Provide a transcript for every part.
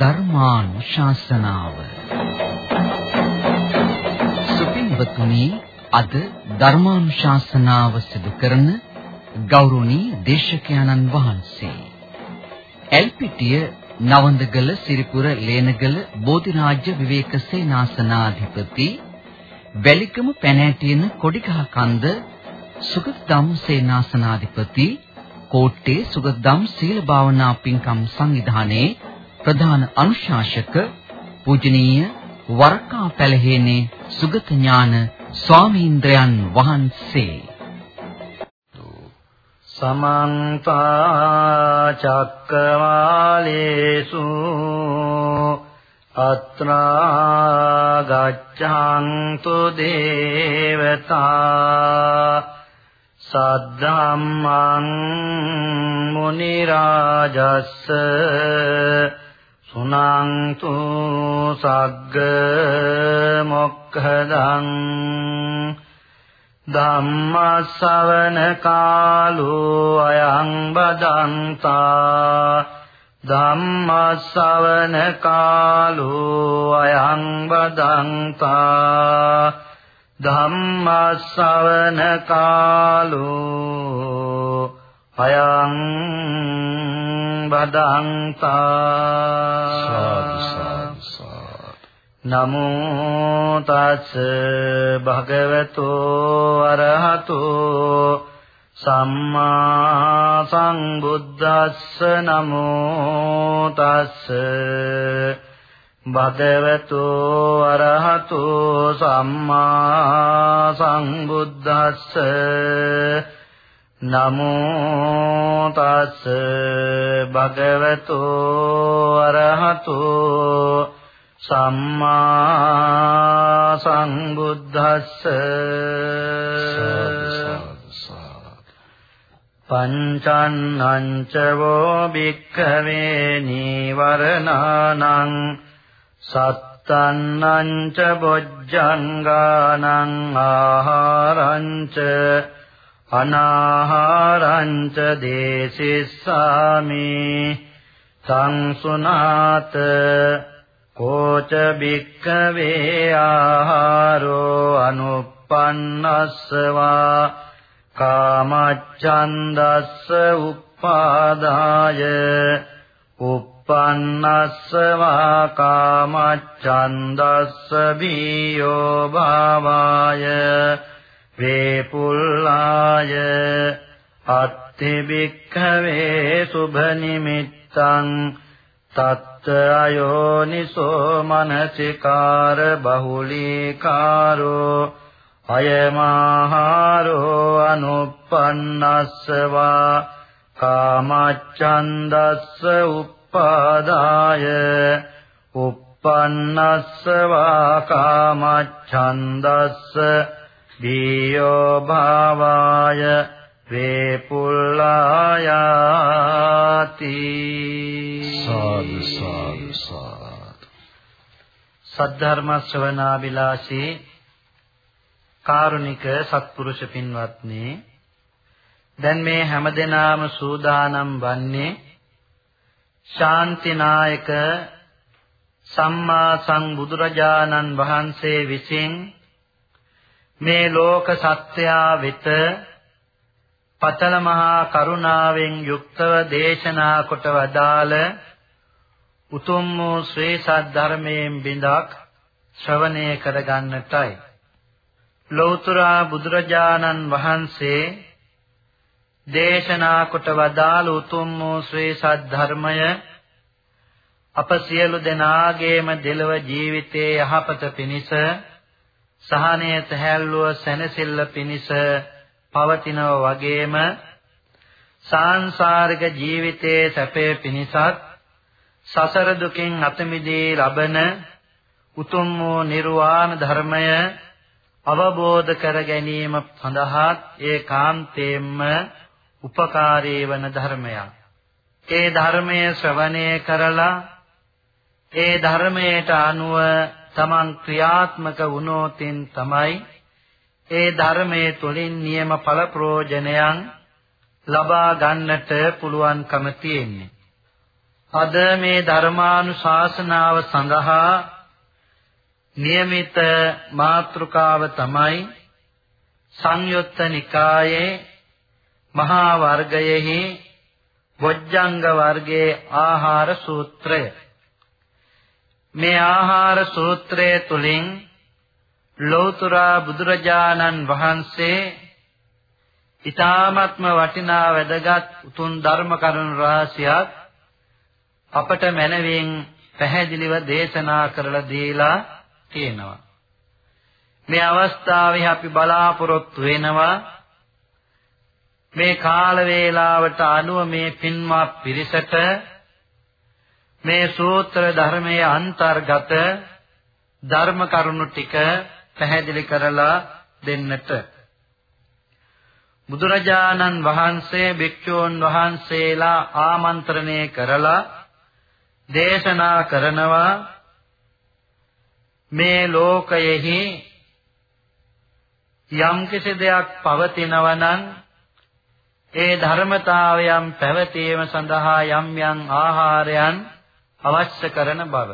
ධර්මානුශාසනාව. සුපින්වතුනි අද ධර්මානුශාසනාව සිදු කරන ගෞරවනීය දේශකයන්න් වහන්සේ. එල්පිටිය නවන්දගල සිරිපුර ලේනගල බෝධිරාජ්‍ය විවේක සේනාසනාධිපති වැලිකම පැනෑටියන කොඩිගහ කන්ද සුගතම් සේනාසනාධිපති කෝට්ටේ සුගතම් සීල භාවනා පින්කම් සංවිධානයේ ප්‍රධාන අනුශාසක පූජනීය වරකා පැලහේනේ සුගත ඥාන ස්වාමීන්ද්‍රයන් වහන්සේ. සමන්ත චක්කවාලේසු අත්‍රා ගච්ඡන්තු දේවතා සද්ධම්මං මුනි රාජස්ස සුනන්තු සග්ග මොක්ඛදං ධම්මස්සවන කාලෝ අයං බදන්තා ධම්මස්සවන කාලෝ අයං බදන්තා ධම්මස්සවන කාලෝ අයං බදන්තා නමෝ තස් භගවතෝ අරහතෝ සම්මා සංබුද්දස්ස නමෝ තස් භගවතෝ අරහතෝ සම්මා සංබුද්දස්ස නමෝ තස් භගවතෝ අරහතෝ සම්මා සංබුද්දස්ස පංචන්නං ච වෝ භික්ඛවේ නීවරණානං සත්තන්නං ච බොජ්ජංගානං ආහාරං ච අනාහාරං ච දේසිස්සාමි සංසුනාත කෝච භික්ඛවේ ආහාරෝ අනුප්පන්නස්සවා කාමච්ඡන්දස්ස උප්පාදාය උප්පන්නස්සවා කාමච්ඡන්දස්ස බියෝ භාවාය වේපුල්ලාය අත්ථි භික්ඛවේ සුභ නිමිත්තං තත් අයෝනිසෝ මනසිකාර බහුලීකාරෝ අයමාහාරෝ අනුප්පන්නස්සවා කාමච්ඡන්දස්ස උප්පාදාය උප්පන්නස්සවා කාමච්ඡන්දස්ස දීයෝ භාවාය වේපුල්ලායාති. සාදු සාදු සාදු. සද්ධර්ම ශ්‍රවණාබිලාසී කාරුණික සත්පුරුෂ පින්වත්නි දැන් මේ හැමදෙනාම සූදානම් වන්නේ ශාන්තිනායක සම්මා සම්බුදුරජාණන් වහන්සේ විසින් මේ ලෝක සත්‍යයා වෙත පතල මහා කරුණාවෙන් යුක්තව දේශනා කොට වදාළ උතුම් වූ ශ්‍රේ සද්ධර්මයෙන් බිඳක් ශ්‍රවණය කරගන්නටයි. ලෞතර බුදුරජාණන් වහන්සේ දේශනා කොට වදාළ උතුම් වූ ශ්‍රේ සද්ධර්මය අප සියලු දෙනාගේම දෙලව ජීවිතයේ යහපත පිණිස සහනය තැහැල්ලුව සැනසෙල්ල පිණිස පවතිනව වගේම සාංශාරික ජීවිතයේ සැපේ පිණිසත් සසර දුකින් අත මිදී ලබන උතුම් වූ නිර්වාණ ධර්මය අවබෝධ කර ගැනීම සඳහා ඒකාන්තයෙන්ම උපකාරී වන ධර්මයක්. ඒ ධර්මයේ ශ්‍රවණය කරලා ඒ ධර්මයට අනුව තමන් ක්‍රියාත්මක වුණොතින් තමයි ඒ ධර්මයේ තුලින් නියම ඵල ප්‍රෝජනයන් ලබා ගන්නට පුළුවන්කම තියෙන්නේ. අද මේ ධර්මානුශාසනාව සඳහා નિયમિત මාතෘකාව තමයි සංයුත්ත නිකායේ මහා වර්ගයෙහි බොජ්ජංග වර්ගයේ ආහාර සූත්‍රය මේ ආහාර සූත්‍රය තුලින් ලෞතර බුදුරජාණන් වහන්සේ ඊ타ත්ම වටිනා වැදගත් උතුම් ධර්ම කරුණු රාශියක් අපට මනවින් පැහැදිලිව දේශනා කරලා දීලා තියෙනවා. මේ අවස්ථාවේ අපි බලාපොරොත්තු වෙනවා මේ කාල වේලාවට අනුව මේ පින්වත් පිරිසට මේ සූත්‍ර ධර්මයේ අන්තර්ගත ධර්ම කරුණු ටික පැහැදිලි කරලා දෙන්නට. බුදුරජාණන් වහන්සේ භික්ෂූන් වහන්සේලා ආමන්ත්‍රණය කරලා දේශනා කරනවා මේ ලෝකයෙහි යම් කිසි දෙයක් පවතිනවා නම් ඒ ධර්මතාවයන් පැවතීම සඳහා යම් යම් ආහාරයන් අවශ්‍ය කරන බව.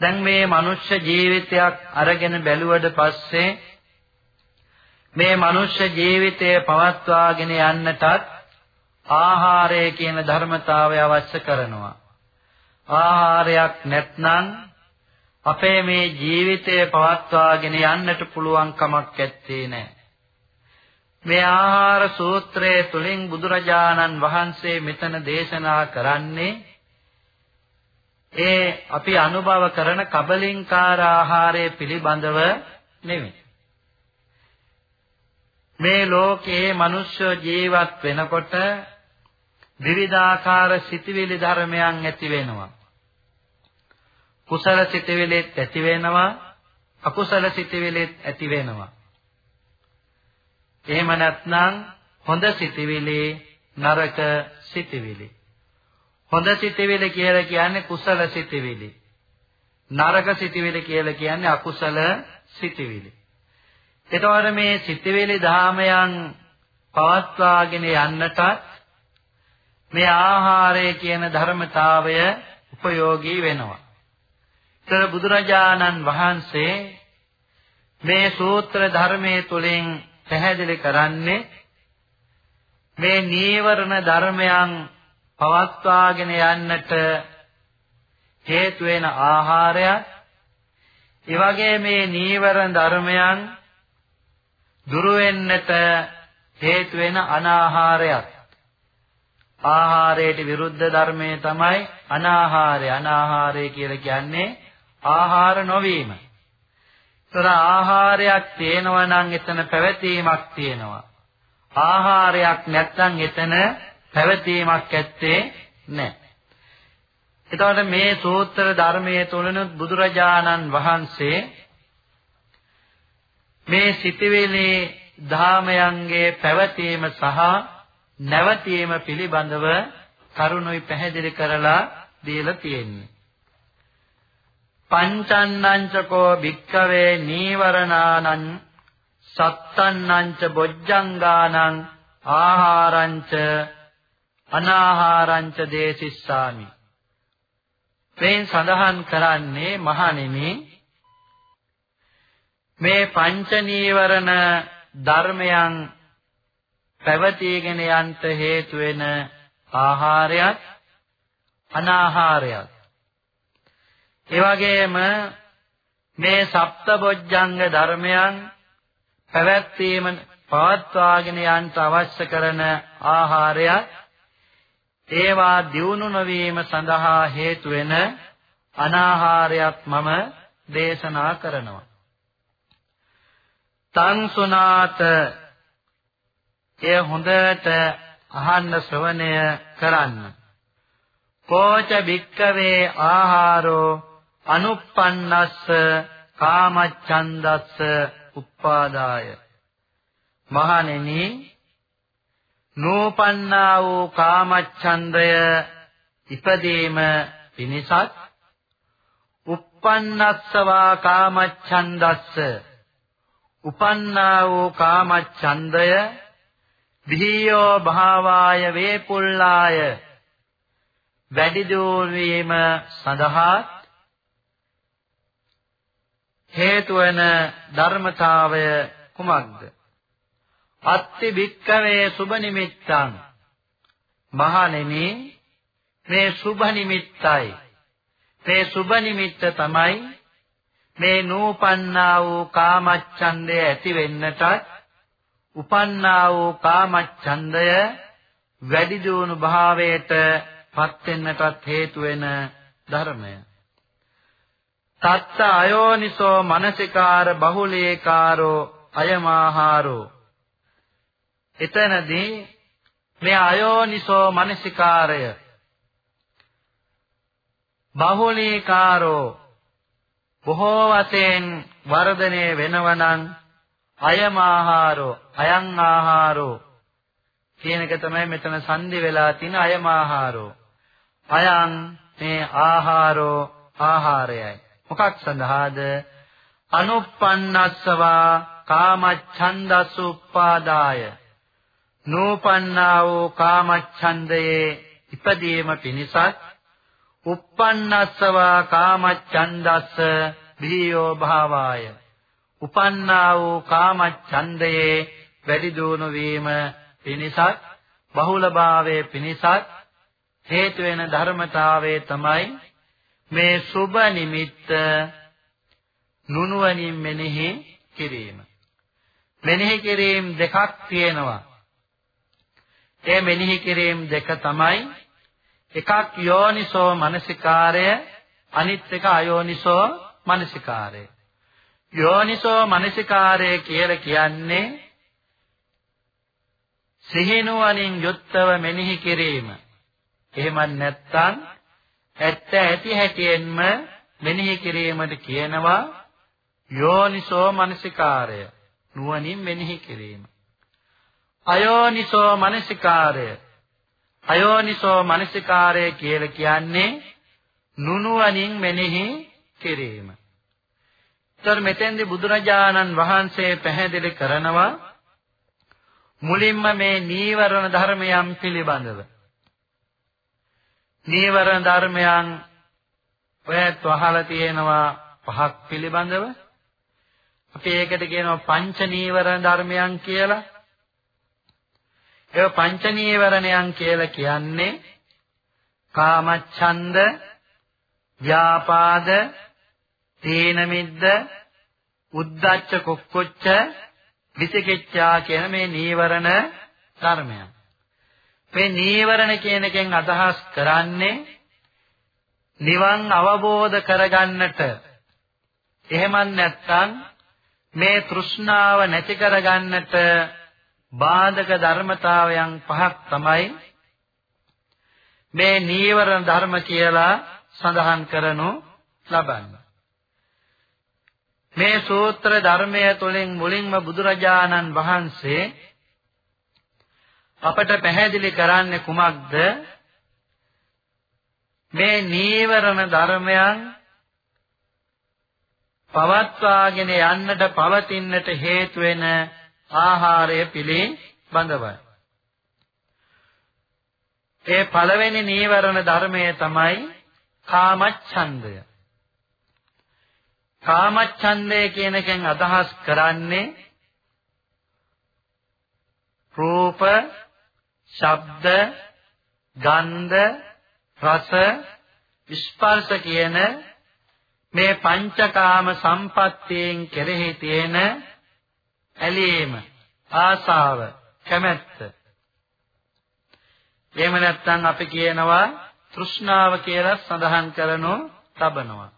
දැන් මේ මනුෂ්‍ය ජීවිතයක් අරගෙන බැලුවට පස්සේ මේ මනුෂ්‍ය ජීවිතය පවත්වාගෙන යන්නටත් ආහාරය කියන ධර්මතාවය අවශ්‍ය කරනවා. ආහාරයක් නැත්නම් අපේ මේ ජීවිතය පවත්වාගෙන යන්නට පුළුවන් කමක් නැත්තේ නෑ. මේ ආහාර සූත්‍රයේ තුලින් බුදුරජාණන් වහන්සේ මෙතන දේශනා කරන්නේ ඒ අපි අනුභව කරන කබලින්කාර ආහාරය පිළිබඳව නෙමෙයි. මේ ලෝකයේ මිනිස්සු ජීවත් වෙනකොට විවිධාකාර සිතිවිලි ධර්මයන් ඇති වෙනවා. කුසල සිතවිලිත් ඇති වෙනවා අකුසල සිතවිලිත් ඇති වෙනවා එහෙම නැත්නම් හොඳ සිතවිලි නරක සිතවිලි හොඳ සිතවිලි කියලා කියන්නේ කුසල සිතවිලි. නරක සිතවිලි කියලා කියන්නේ අකුසල සිතවිලි. එතකොට මේ සිතවිලි ධාමයන් පවත්වාගෙන යන්නටත් මේ ආහාරය කියන ධර්මතාවය උපයෝගී වෙනවා. තර බුදුරජාණන් වහන්සේ මේ සූත්‍ර ධර්මයේ තුලින් පැහැදිලි කරන්නේ මේ නීවරණ ධර්මයන් පවත්වාගෙන යන්නට හේතු වෙන ආහාරය ඒ වගේ මේ නීවරණ ධර්මයන් දුරු වෙන්නට හේතු වෙන අනාහාරයක් ආහාරයට විරුද්ධ ධර්මයේ තමයි අනාහාරය අනාහාරය කියලා කියන්නේ ආහාර නොවීම. ඒතර ආහාරයක් තියෙනවා නම් එතන පැවතීමක් තියෙනවා. ආහාරයක් නැත්නම් එතන පැවතීමක් ඇත්තේ නැහැ. එතකොට මේ සූත්‍ර ධර්මයේ තුලනුත් බුදුරජාණන් වහන්සේ මේ සිටිවිලි ධාමයන්ගේ පැවතීම සහ නැවතීම පිළිබඳව කරුණොයි පැහැදිලි කරලා දීලා තියෙන්නේ. පංචන්නංචකෝ භික්ඛවේ නීවරණානං සත්තන්නංච බොජ්ජංගානං ආහාරංච අනාහාරංච දේසිස්සාමි මේ සඳහන් කරන්නේ මහණෙනි මේ පංච නීවරණ ධර්මයන් පැවතීගෙන යන්ට හේතු වෙන ආහාරයත් අනාහාරයත්. ඒ වගේම මේ සප්තබොජ්ජංග ධර්මයන් පැවැත්වීම පවත්වාගෙන යන්න අවශ්‍ය කරන ආහාරය ඒවා දියුණු නොවීම සඳහා හේතු වෙන අනාහාරයක් මම දේශනා කරනවා. තං සුනාත ඒ හොඳට අහන්න ශ්‍රවණය කරන්න. කෝච භික්කවේ ආහාරෝ අනුප්පන්නස්ස කාමච්ඡන්දස්ස උප්පාදාය මහණෙනි නෝපන්නා වූ කාමච්ඡන්දය ඉපදීම පිණිසත් uppannassaවා කාමච්ඡන්දස්ස උපන්නා වූ කාමච්ඡන්දය විහියෝ භාවාය වේපුල්ලාය වැඩි දියුණු වීම සඳහා හේතු වන ධර්මතාවය කුමක්ද? අත්ති භික්කවේ සුබ නිමිත්තං. මහණෙනි මේ සුබ නිමිත්තයි. මේ සුබ නිමිත්ත තමයි මේ නූපන්නා වූ කාමච්ඡන්දය ඇති වෙන්නටත් උපන්නා වූ කාමච්ඡන්දය වැඩි දියුණු භාවයට පත් වෙන්නටත් හේතු වෙන ධර්මය. තත්ත අයෝනිසෝ මනසිකාර බහුලීකාරෝ අයමාහාරෝ. එතනදී මේ අයෝනිසෝ මනසිකාරය බහුලීකාරෝ බොහෝ වශයෙන් වර්ධනය වෙනවනම් අයම ආහාරෝ අයං ආහාරෝ කියන එක තමයි මෙතන සංදි වෙලා තියෙන අයම ආහාරෝ අයං මේ ආහාරෝ ආහාරයයි. මොකක් සඳහාද? අනුප්පන්නස්සවා කාමච්ඡන්දසුප්පාදාය. නූපන්නා වූ කාමච්ඡන්දයේ ඉපදීම පිණිසත් uppannassawa කාමච්ඡන්දස්ස බිහියෝ භාවාය. උපන්නා වූ කාමච්ඡන්දයේ වැඩි දියුණු වීම පිණිසත් බහුලභාවයේ පිණිසත් හේතු වෙන ධර්මතාවයේ තමයි මේ සුබ නිමිත්ත නුනුවණින් මෙනෙහි කිරීම. මෙනෙහි කිරීම දෙකක් තියෙනවා. ඒ මෙනෙහි කිරීම දෙක තමයි එකක් යෝනිසෝ මනසිකාරය අනිත් එක අයෝනිසෝ මනසිකාරය. යෝනිසෝ මනසිකාරය කියලා කියන්නේ සිහිනුවණින් යුක්තව මෙනෙහි කිරීම. එහෙම නැත්නම් ඇත්ත ඇති හැටියෙන්ම මෙනෙහි කිරීමට කියනවා යෝනිසෝ මනසිකාරය. නුවණින් මෙනෙහි කිරීම. අයෝනිසෝ මනසිකාරය අයෝනිසෝ මනසිකාරය කියලා කියන්නේ නුනුවණින් මෙනෙහි කිරීම. ඒතර මෙතෙන්දී බුදුරජාණන් වහන්සේ පැහැදිලි කරනවා මුලින්ම මේ නීවරණ ධර්මයන් පිළිබඳව. නීවරණ ධර්මයන් ඔයත් අහලා තියෙනවා පහක් පිළිබඳව. අපි ඒකට කියනවා පංච නීවරණ ධර්මයන් කියලා. ඒ පංච නීවරණයන් කියලා කියන්නේ කාමච්ඡන්ද, ව්‍යාපාද, තීන මිද්ද, උද්ධච්ච කුක්කුච්ච, විචිකිච්ඡා කියන මේ නීවරණ ධර්මයන්. මේ නීවරණ කියන එකෙන් අදහස් කරන්නේ නිවන් අවබෝධ කරගන්නට එහෙම නැත්නම් මේ තෘෂ්ණාව නැති කරගන්නට බාධක ධර්මතාවයන් පහක් තමයි මේ නීවරණ ධර්ම කියලා සඳහන් කරනු ලබන්නේ. මේ සූත්‍ර ධර්මය තුළින් මුලින්ම බුදුරජාණන් වහන්සේ අපට පැහැදිලි කරන්නේ කුමක්ද? මේ නීවරණ ධර්මයන් පවත්වාගෙන යන්නට පවතින්නට හේතු වෙන ආහාරය පිළිබඳවයි. ඒ පළවෙනි නීවරණ ධර්මය තමයි කාමච්ඡන්දය. කාමච්ඡන්දය කියන එකෙන් අදහස් කරන්නේ රූප, ශබ්ද, ගන්ධ, රස, ස්පර්ශ කියන මේ පංචකාම සම්පත්තියෙන් කෙරෙහි තියෙන ඇලීම, ආසාව, කැමැත්ත. එහෙම නැත්නම් අපි කියනවා තෘෂ්ණාව කියලා සඳහන් කරනු තබනවා.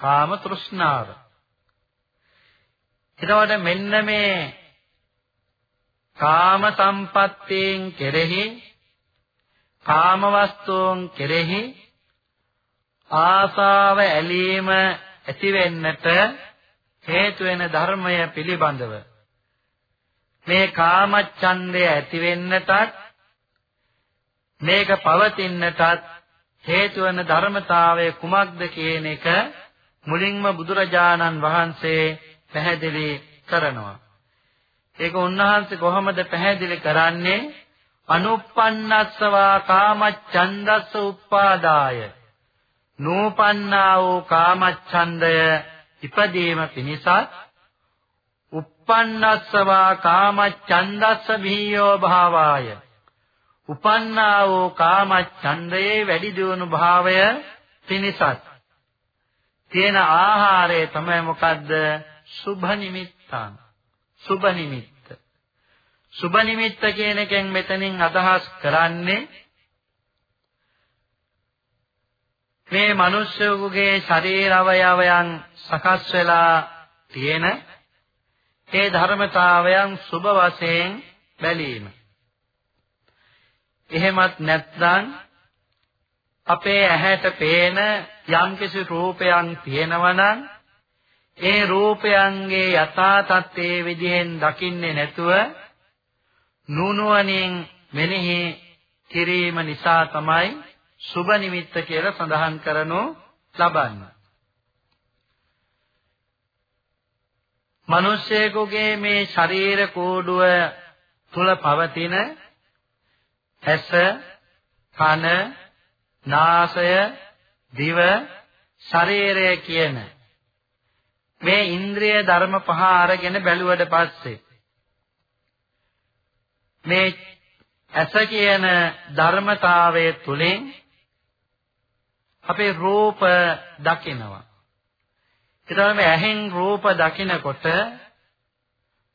කාම තෘෂ්ණාව. එතකොට මෙන්න මේ කාම සම්පත්තීන් කෙරෙහි කාම වස්තුන් කෙරෙහි ආසාව ඇලීම ඇති වෙන්නට හේතු වෙන ධර්මය පිළිබඳව මේ කාමච්ඡන්දය ඇති වෙන්නටත් මේක පවතින්නටත් හේතු වන ධර්මතාවය කුමක්ද කියන එක මුලින්ම බුදුරජාණන් වහන්සේ පැහැදිලි කරනවා. ඒක උන්වහන්සේ කොහොමද පැහැදිලි කරන්නේ? අනුප්පන්නස්සවා කාමච්ඡන්දස්ස උප්පාදාය නූපන්නා වූ කාමච්ඡන්දය ඉපදීම පිණිසත් uppannassawa කාමච්ඡන්දස්ස බිහියෝ භාවාය. උපන්නා වූ කාමච්ඡන්දයේ වැඩි දියුණු භාවය පිණිසත්. තියෙන ආහාරය තමයි මොකද්ද? සුභ නිමිත්තං. සුභ නිමිත්ත. සුභ නිමිත්ත කියන එකෙන් මෙතනින් අදහස් කරන්නේ මේ මිනිස්සුගේ ශරීර අවයවයන් සකස් වෙලා තියෙන ඒ ධර්මතාවයන් සුබ වශයෙන් බැලීම. එහෙමත් නැත්නම් අපේ ඇහැට පේන යම්කිසි රූපයන් තියෙනවා නම් ඒ රූපයන්ගේ යථා තත්ත්වයේ විදිහෙන් දකින්නේ නැතුව නුනුවණින් මෙනෙහි කිරීම නිසා තමයි සුබ නිමිත්ත කියලා සඳහන් කරනු ලබන්නේ. මිනිස්සෙකුගේ මේ ශරීර කෝඩුව තුල පවතින ඇස, කන, නාසය, දිව, ශරීරය කියන මේ ඉන්ද්‍රිය ධර්ම පහ අරගෙන බැලුවට පස්සේ මේ ඇස කියන ධර්මතාවයේ තුලින් අපේ රූප දකිනවා. ඊට මේ ඇහෙන් රූප දකිනකොට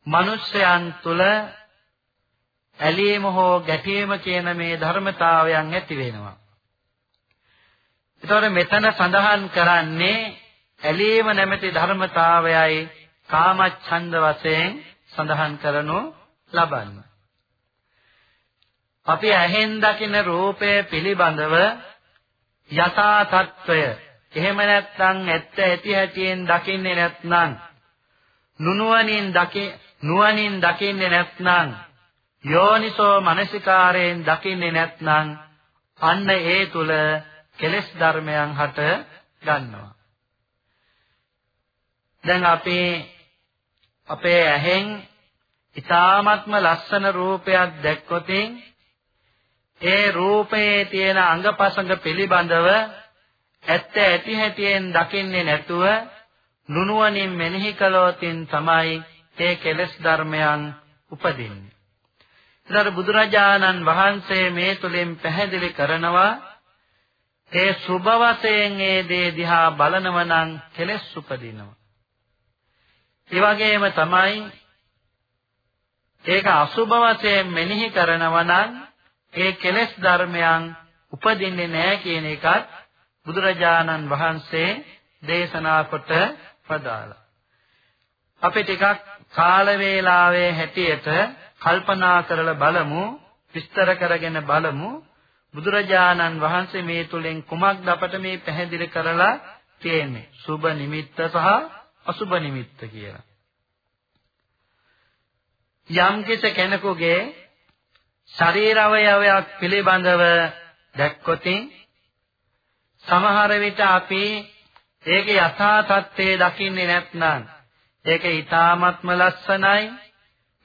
මිනිස්යන් තුල ඇලීම හෝ ගැටීම කියන මේ ධර්මතාවයන් ඇති වෙනවා. ඒතකොට මෙතන සඳහන් කරන්නේ ඇලීම නැමැති ධර්මතාවයයි කාමච්ඡන්ද වශයෙන් සඳහන් කරනු ලබන්න. අපි ඇහෙන් දකින රූපය පිළිබඳව යථා තත්වය එහෙම නැත්නම් ඇත්ත ඇති හැටියෙන් දකින්නේ නැත්නම් නුනුවණින් දකි නුවණින් දකින්නේ නැත්නම් යෝනිසෝ මනසිකාරයෙන් දකින්නේ නැත්නම් අන්න ඒ තුල කෙලෙස් ධර්මයන් හට ගන්නවා. දැන් අපි අපේ ඇහෙන් ඊ타ත්ම ලස්සන රූපයක් දැක්කොතින් ඒ රූපයේ තියෙන අංගපසංග පිළිබඳව ඇත්ත ඇති හැටියෙන් දකින්නේ නැතුව නුනුවණින් මෙනෙහි කළොතින් තමයි ඒ කෙලෙස් ධර්මයන් උපදින්නේ. ඊට බුදුරජාණන් වහන්සේ මේ තුලින් පැහැදිලි කරනවා ඒ සුභ වශයෙන් ඒ දේ දිහා බලනව නම් කෙලෙස් උපදිනවා. ඒ වගේම තමයි ඒක අසුභ වශයෙන් මෙනෙහි කරනවා නම් ඒ කෙලෙස් ධර්මයන් උපදින්නේ නැහැ කියන එකත් බුදුරජාණන් වහන්සේ දේශනා කොට පදාලා. අපි ටිකක් කාල වේලාවේ හැටියට කල්පනා කරලා බලමු විස්තර කරගෙන බලමු බුදුරජාණන් වහන්සේ මේ තුලින් කුමක්ද අපට මේ පැහැදිලි කරලා තියෙන්නේ සුබ නිමිත්ත සහ අසුබ නිමිත්ත කියලා. යම් කෙනෙකුගේ ශරීර අවයවයක් පිළිබඳව දැක්කොතින් සමහර විට අපි ඒකේ යථා තත්ත්වය දකින්නේ නැත්නම් ඒක ඊ타ත්ම ලස්සනයි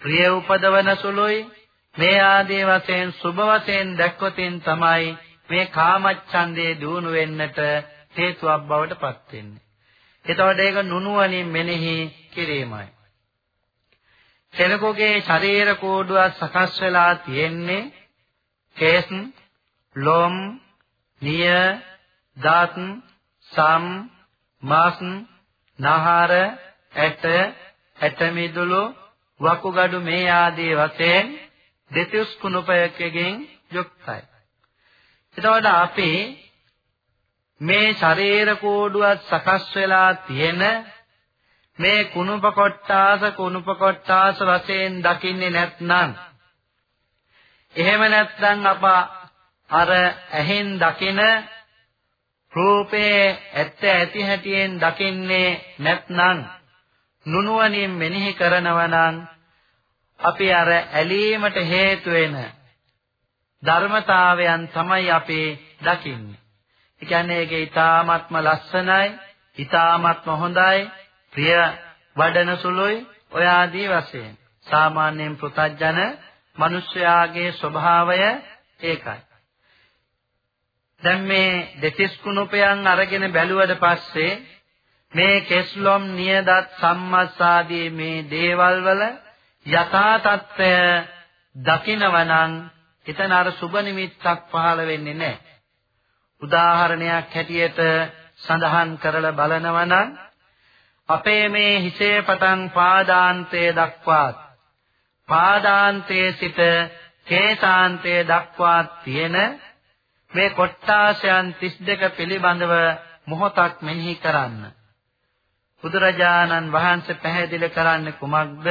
ප්‍රිය උපදවන සුළුයි මේ ආදී වශයෙන් සුභ වශයෙන් දැක්කොතින් තමයි මේ කාමච්ඡන්දේ දුණු වෙන්නට හේතුවක් බවට පත් වෙන්නේ. එතකොට ඒක නුනුවණින් මෙනෙහි කිරීමයි. කෙනෙකුගේ ශරීර කෝඩුවක් සකස් වෙලා තියෙන්නේ කේස්, ලොම්, නිය, දත්, සම්, මාස්, නහර, ඇට, ඇට මිදුළු, වකුගඩු මේ ආදී වශයෙන් දෙතිස් කුණපයකකින් යුක්තයි. එතකොට අපි මේ ශරීර කෝඩුවක් සකස් වෙලා තියෙන මේ කුණුප කොට්ටාස කුණුප කොට්ටාස වශයෙන් දකින්නේ නැත්නම් එහෙම නැත්නම් අප අර ඇහෙන් දකින රූපේ ඇත්ත ඇති හැටියෙන් දකින්නේ නැත්නම් නුනුවණින් මෙනෙහි කරනවා නම් අපි අර ඇලීමට හේතු වෙන ධර්මතාවයන් තමයි අපි දකින්නේ. ඒ කියන්නේ ඒක ඊ타ත්ම ලස්සනයි, ඊ타ත්ම හොඳයි, ප්‍රිය වඩන සුළුයි ඔය ආදී වශයෙන් සාමාන්‍යයෙන් පෘතජන මිනිස්යාගේ ස්වභාවය ඒකයි. දැන් මේ දෙතිස් කුණුපයන් අරගෙන බැලුවට පස්සේ මේ කෙස්ලොම් නියදත් සම්මස්සාදී මේ දේවල් වල යථා තත්ත්වය දකිනවනම් එතන අර සුබ නිමිත්තක් පහළ වෙන්නේ නැහැ. උදාහරණයක් හැටියට සඳහන් කරලා බලනවනම් අපේ මේ හිසේ පටන් පාදාන්තයේ දක්වා පාදාන්තයේ සිට කේසාන්තයේ දක්වා තියෙන මේ කොට්ටාසයන් 32 පිළිබඳව මොහොතක් මෙනෙහි කරන්න. බුදුරජාණන් වහන්සේ පැහැදිලි කරන්නේ කුමක්ද?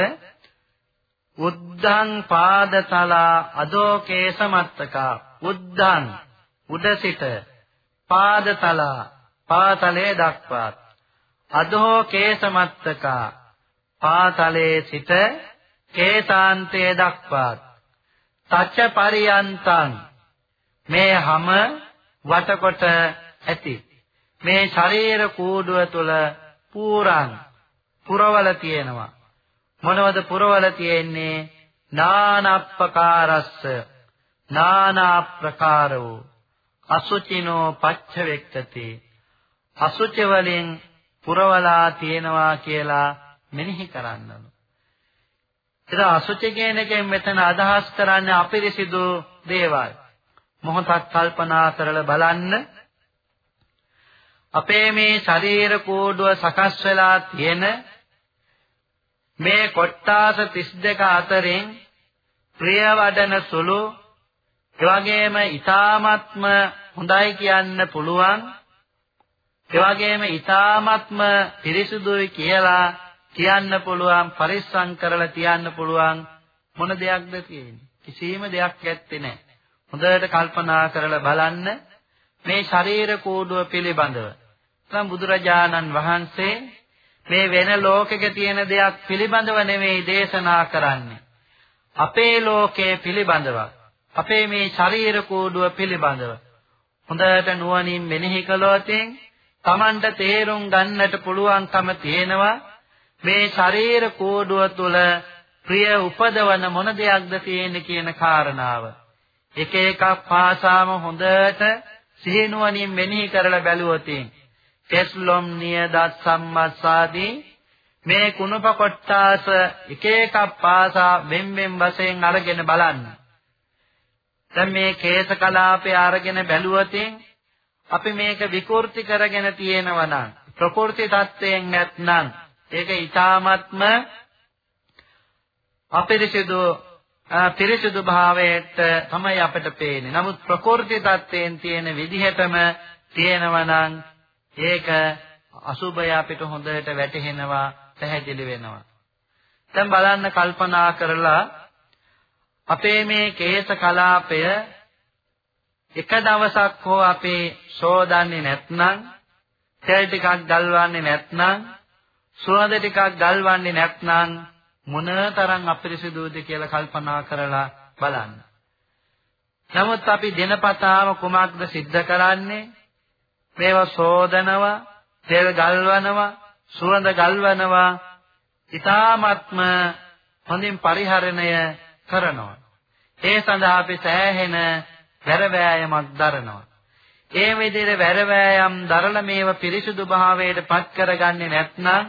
උද්ධං පාදතලා අදෝකේ සමත්තකා උද්ධං උඩ සිට පාදතලා පාතලේ දක්වා. අදෝ කේසමත්තකා පාතලේ සිට කේසාන්තයේ දක්වා. තච්ච පරියන්තං මේ හැම වටකොට ඇති මේ ශරීර කූඩුව තුල පූරං පුරවල තියෙනවා මොනවද පුරවල තියෙන්නේ නානප්පකාරස්ස නානා ප්‍රකාරෝ අසුචිනෝ පච්චවෙක්කති අසුචි වලින් පුරවලා තියෙනවා කියලා මෙනෙහි කරන්නලු. ඒක අසුචි කියන එකෙන් මෙතන අදහස් කරන්නේ අපිරිසිදු දේවල්. මොහොතක් කල්පනා කරලා බලන්න. අපේ මේ ශරීර කෝඩුව සකස් වෙලා තියෙන මේ කොට්ටාස 32 අතරින් ප්‍රිය වඩන සුළු එවැගේම ඊ타ත්ම හොඳයි කියන්න පුළුවන් එවැගේම ඊ타ත්ම පිරිසුදුයි කියලා කියන්න පුළුවන් පරිස්සම් කරලා තියන්න පුළුවන් මොන දෙයක්ද තියෙන්නේ? කිසිම දෙයක් ඇත්තේ නැහැ. හොඳට කල්පනා කරලා බලන්න මේ ශරීර කෝඩුව පිළිබඳව. නම් බුදුරජාණන් වහන්සේ මේ වෙන ලෝකෙක තියෙන දෙයක් පිළිබඳව නෙමෙයි දේශනා කරන්නේ. අපේ ලෝකයේ පිළිබඳව අපේ මේ ශරීර කෝඩුව පිළිබඳව. හොඳට නුවණින් මෙනෙහි කළොත් Tamanට තේරුම් ගන්නට පුළුවන්කම තියෙනවා මේ ශරීර කෝඩුව තුළ ප්‍රිය උපදවන මොන දෙයක්ද තියෙන්නේ කියන කාරණාව. එක එකක් පාසාම හොඳට සිහිනුවණින් මෙනෙහි කරලා බැලුවොත් කෙස්ලොම් නියදත් සම්මස්සාදී මේ කුණප කොට්ටාස එක එකක් පාසා වෙන් වෙන් වශයෙන් අරගෙන බලන්න. දැන් මේ කේස කලාපය අරගෙන බැලුවතින් අපි මේක විකෘති කරගෙන තියෙනවා නම් ප්‍රකෘති தත්වයෙන් නැත්නම් ඒක ඊ타ත්ම අපිරිසිදු පිරිසිදු භාවයට තමයි අපිට පේන්නේ. නමුත් ප්‍රකෘති தත්වයෙන් තියෙන විදිහටම තියෙනවා නම් ඒක අසුබය අපිට හොඳට වැටහෙනවා, පැහැදිලි වෙනවා. දැන් බලන්න කල්පනා කරලා අපේ මේ කේස කලාපය එක දවසක් හෝ අපේ සෝදන්නේ නැත්නම් තෙල් ටිකක් ගල්වන්නේ නැත්නම් සුවඳ ටිකක් ගල්වන්නේ නැත්නම් මොනතරම් අපිරිසිදුද කියලා කල්පනා කරලා බලන්න. නමුත් අපි දිනපතාම කුමක්ද සිද්ධ කරන්නේ? මේවා සෝදනවා, තෙල් ගල්වනවා, සුවඳ ගල්වනවා, ඊ타ත්ම හොඳින් පරිහරණය කරනවා. ඒ සඳහා අපි සෑහෙන වැරවැයමක් දරනවා. ඒ විදිහට වැරවැයම් දරලා මේව පිරිසුදු භාවයට පත් කරගන්නේ නැත්නම්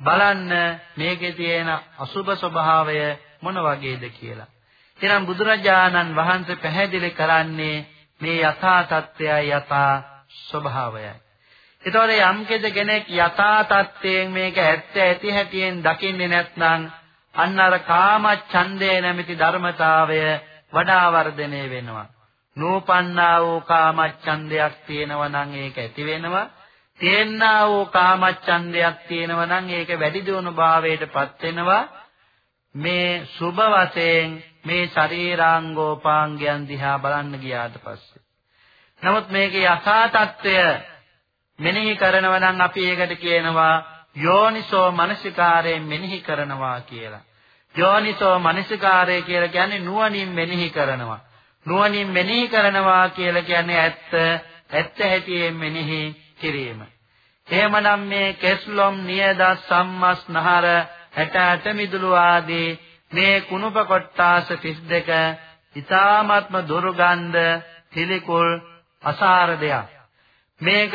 බලන්න මේකේ තියෙන අසුබ ස්වභාවය මොන වගේද කියලා. එහෙනම් බුදුරජාණන් වහන්සේ පැහැදිලි කරන්නේ මේ යථා තත්ත්වයයි යථා ස්වභාවයයි. ඒතකොට යම් කෙනෙක් යථා තත්ත්වයෙන් මේක ඇත්ත ඇති හැටියෙන් දකින්නේ නැත්නම් අන්න අර කාම ඡන්දේ නැමැති ධර්මතාවය වඩා වර්ධනය වෙනවා. නූපන්නා වූ කාම ඡන්දයක් තියෙනවා නම් ඒක ඇති වෙනවා. තියෙනා වූ කාම ඡන්දයක් තියෙනවා නම් ඒක වැඩි දියුණු භාවයටපත් වෙනවා. මේ සුභ වශයෙන් මේ ශරීරාංගෝපාංගයන් දිහා බලන්න ගියාට පස්සේ. නමුත් මේකේ යථා තත්ත්වය මෙනෙහි කරනවා නම් අපි ඒකට කියනවා යෝනිසෝ මනසිකාරයෙන් මෙනෙහි කරනවා කියලා. යෝනිසෝ මනසිකාරය කියලා කියන්නේ නුවණින් මෙනෙහි කරනවා. නුවණින් මෙනෙහි කරනවා කියලා කියන්නේ ඇත්ත ඇත්ත හැටියෙන් මෙනෙහි කිරීම. එහෙමනම් මේ කෙස්ලොම් නියද සම්මස් නහර 68 මිදුළු ආදී මේ කුණුප කොට්ටාස 32 ඊ타ත්ම දුර්ගන්ධ පිළිකුල් අසාර දෙයක්. මේක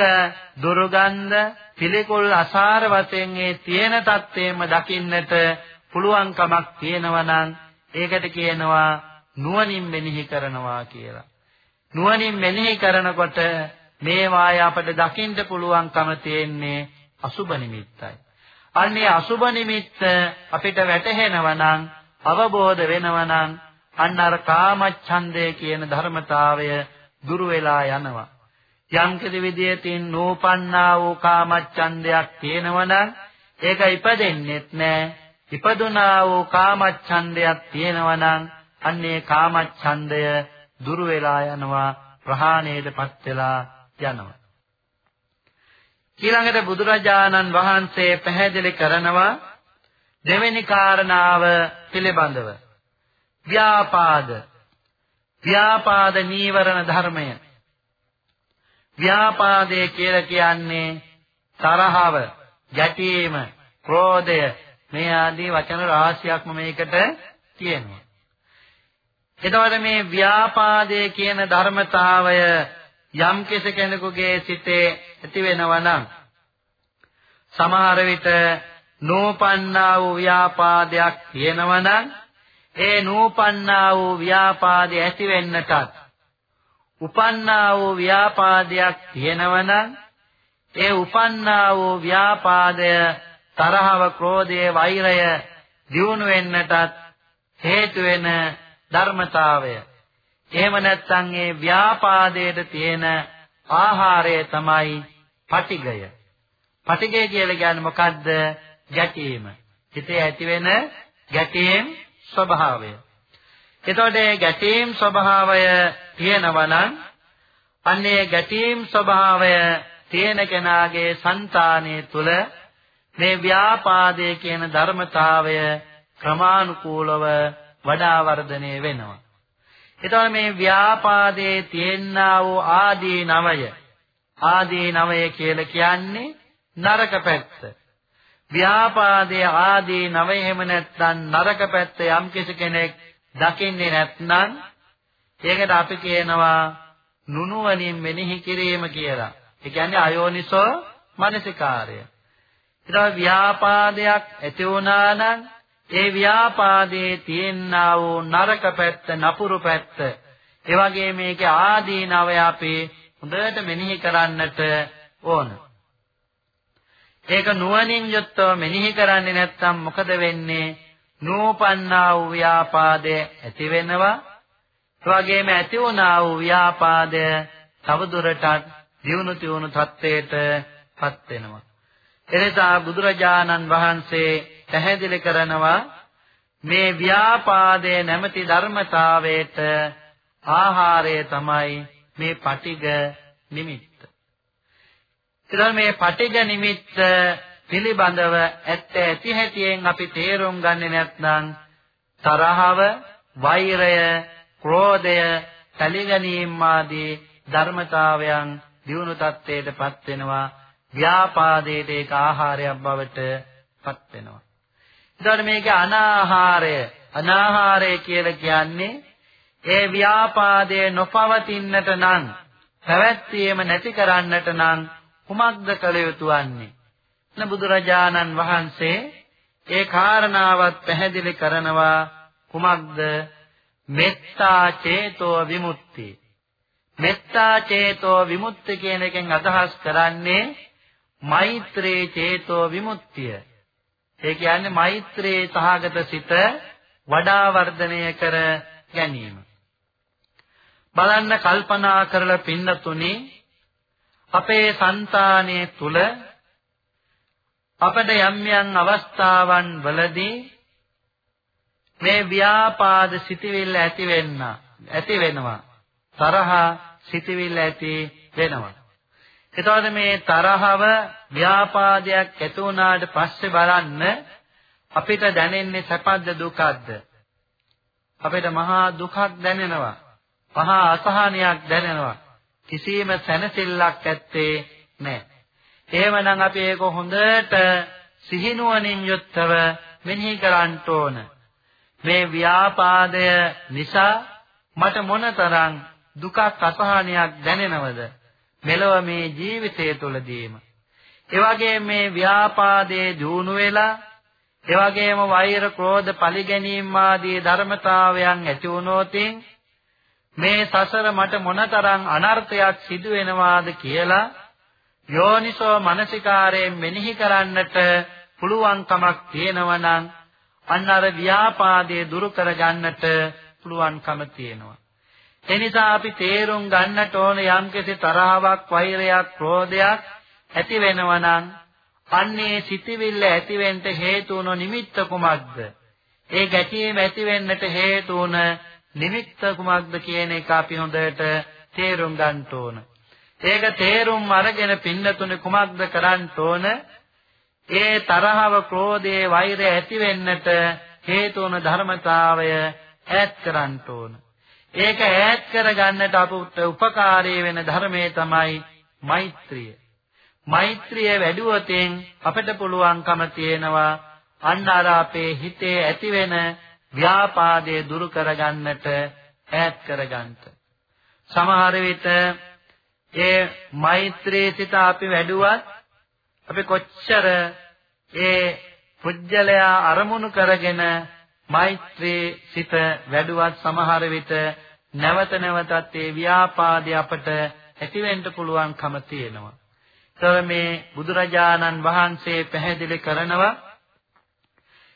දුර්ගන්ධ පිළිකුල් අසාර වශයෙන් ඒ තියෙන தත්ත්වෙම දකින්නට පුළුවන්කමක් තියෙනවා නම් ඒකට කියනවා නුවණින් මෙනෙහි කරනවා කියලා. නුවණින් මෙනෙහි කරනකොට මේ වාය අපට දකින්න පුළුවන්කම තියෙන්නේ අසුබ නිමිත්තයි. අන්නේ අසුබ නිමිත්ත අපිට වැටහෙනවා නම් අවබෝධ වෙනවා නම් අන්න අර කාමච්ඡන්දය කියන ධර්මතාවය දුරු වෙලා යනවා. යම් කිසි විදියකින් නූපන්නා වූ කාමච්ඡන්දයක් තියෙනවනම් ඒක ඉපදෙන්නෙත් නෑ. ඉපදුනා වූ කාමච්ඡන්දයක් තියෙනවනම් අන්නේ කාමච්ඡන්දය දුරු වෙලා යනවා ප්‍රහාණයටපත් වෙලා යනවා. ඊළඟට බුදුරජාණන් වහන්සේ පැහැදිලි කරනවා දෙවෙනි කාරණාව පිළිබඳව ව්‍යාපාද ව්‍යාපාද නීවරණ ධර්මය ව්‍යාපාදය කියලා කියන්නේ තරහව, ගැටීම, ක්‍රෝධය මේ ආදී වචන රාශියක්ම මේකට තියෙනවා. එතකොට මේ ව්‍යාපාදයේ කියන ධර්මතාවය යම් කෙනෙකුගේ සිතේ ඇති වෙනවා නම් සමහර විට නෝපන්නා වූ ව්‍යාපාදයක් තියෙනවා නම් ඒ නෝපන්නා වූ ව්‍යාපාදය ඇති වෙන්නටත් උපන්නා වූ ව්‍යාපාදයක් තියෙනවා නම් ඒ උපන්නා වූ ව්‍යාපාදය තරහව ක්‍රෝධය වෛරය දියුණු වෙන්නටත් හේතු වෙන ධර්මතාවය. එහෙම නැත්නම් ඒ ව්‍යාපාදයට තියෙන ආහාරය තමයි පටිගය. පටිගය කියලා කියන්නේ මොකද්ද? ගැටීම. හිතේ ඇතිවෙන ගැටීම් ස්වභාවය. එතකොට මේ ගැටීම් ස්වභාවය තියෙනවා නම් අන්නේ ගැටීම් ස්වභාවය තියෙන කෙනාගේ సంతානය තුල මේ ව්‍යාපාදයේ කියන ධර්මතාවය ක්‍රමානුකූලව වඩා වර්ධනය වෙනවා. එතකොට මේ ව්‍යාපාදයේ තියෙනා වූ ආදී නවය ආදී නවය කියලා කියන්නේ නරක පැත්ත. ව්‍යාපාදයේ ආදී නවය එහෙම නැත්නම් නරක පැත්ත යම් කෙනෙක් දකින්නේ නැත්නම් ඒකට අපි කියනවා නුනුවණින් මෙනෙහි කිරීම කියලා. ඒ කියන්නේ අයෝනිසෝ මනසිකාරය. ඊට ව්‍යාපාදයක් ඇති වුණා නම් ඒ ව්‍යාපාදයේ තියෙනා වූ නරක පැත්ත නපුරු පැත්ත ඒ වගේ මේකේ ආදීනවය අපි හොඳට මෙනෙහි කරන්නට ඕන. ඒක නුවණින් යුක්තව මෙනෙහි කරන්නේ නැත්නම් මොකද වෙන්නේ? නූපන්නා වූ ව්‍යාපාදය ඇති වෙනවා. ඒ වගේම ඇති වුණා වූ ව්‍යාපාදය තවදුරටත් දියුණු තියුණු තත්ත්වයටපත් වෙනවා. එනිසා බුදුරජාණන් වහන්සේ පැහැදිලි කරනවා මේ ව්‍යාපාදයේ නැමැති ධර්මතාවයට ආහාරය තමයි මේ පටිග නිමිත්ත. ඊළඟ මේ පටිග නිමිත්ත පිළිබඳව ඇත්ත ඇති හැටියෙන් අපි තේරුම් ගන්නේ නැත්නම් තරහව, වෛරය, ක්‍රෝධය, තලිගැනීම් ආදී ධර්මතාවයන් දියුණු තත්ත්වයටපත් වෙනවා ව්‍යාපාදයට ඒක ආහාරයක් බවට පත් වෙනවා. ඊට මේකේ අනාහාරය අනාහාරය කියලා කියන්නේ ඒ ව්‍යාපාදයේ නොපවතින්නට නම් පැවැත්වීම නැති කරන්නට නම් කුමක්ද කළ යුතු වන්නේ? එන බුදුරජාණන් වහන්සේ ඒ කාරණාවත් පැහැදිලි කරනවා කුමක්ද? මෙත්තා චේතෝ විමුක්ති. මෙත්තා චේතෝ විමුක්ති කියන එකෙන් අදහස් කරන්නේ මෛත්‍රී චේතෝ විමුක්තිය. ඒ කියන්නේ මෛත්‍රී සහගත සිත වඩා වර්ධනය කර ගැනීම. බලන්න කල්පනා කරලා පින්නතුනි අපේ సంతානයේ තුල අපට යම් යම් අවස්ථාවන් වලදී මේ ව්‍යාපාද සිටිවිල්ල ඇති වෙන්න ඇති වෙනවා තරහ සිටිවිල්ල ඇති වෙනවා එතකොට මේ තරහව ව්‍යාපාදයක් ඇති වුණාට පස්සේ බලන්න අපිට දැනෙන්නේ සැපද දුකද? අපිට මහා දුකක් දැනෙනවා. මහා අසහනයක් දැනෙනවා. කිසියම් සැනසෙල්ලක් ඇත්තේ නැහැ. එහෙමනම් අපි ඒක හොඳට සිහිනුවණින් යුක්තව මෙනෙහි කරන්න ඕන. මේ ව්‍යාපාදය නිසා මට මොනතරම් දුකක් අසහනයක් දැනෙනවද මෙලොව මේ ජීවිතය තුළදීම ඒ වගේම මේ ව්‍යාපාදයේ දියුණු වෙලා ඒ වගේම වෛර ක්‍රෝධ පරිගැනීම් ආදී ධර්මතාවයන් ඇති වුණොතින් මේ සසර මට මොනතරම් අනර්ථයක් සිදු වෙනවාද කියලා යෝනිසෝ මනසිකාරයෙන් මෙනෙහි කරන්නට පුළුවන්කමක් තියෙනවා නම් අන්න අර ව්‍යාපාදයේ දුරු කරගන්නට පුළුවන්කම තියෙනවා. ඒ නිසා අපි තේරුම් ගන්නට ඕන යම්කිසි තරහාවක්, වෛරයක්, ක්‍රෝධයක් ඇති වෙනවා නම් අන්නේ සිටිවිල්ල ඇතිවෙන්න හේතු වුණු නිමිත්ත කුමක්ද? ඒ ගැටීම ඇති වෙන්නට හේතු වුණ නිමිත්ත කුමක්ද කියන එක අපි හොඳට තේරුම් ගන්න ඕන. ඒක තේරුම් අරගෙන පින්නතුනේ කුමක්ද කරන්න ඕන? ඒ තරහව, ක්‍රෝධයේ, වෛරය ඇති වෙන්නට හේතු වන ධර්මතාවය ඈත් කරන්න ඕන. ඒක ඈත් කරගන්නට අපට උපකාරී වෙන ධර්මයේ තමයි මෛත්‍රිය. මෛත්‍රිය වැඩුවොතින් අපිට පුළුවන්කම තියෙනවා අන්න අර අපේ හිතේ ඇතිවෙන ව්‍යාපාදයේ දුරු කරගන්නට ඈත් කරගන්නට. සමහර විට ඒ මෛත්‍රී සිත අපි වැඩුවත් අපි කොච්චර ඒ පුජ්‍යලයා අරමුණු කරගෙන මෛත්‍රී සිත වැඩුවත් සමහර විට නැවත නැවතත් ඒ ව්‍යාපාදේ අපට ඇතිවෙන්න පුළුවන්කම තියෙනවා. ඒතර මේ බුදුරජාණන් වහන්සේ පැහැදිලි කරනවා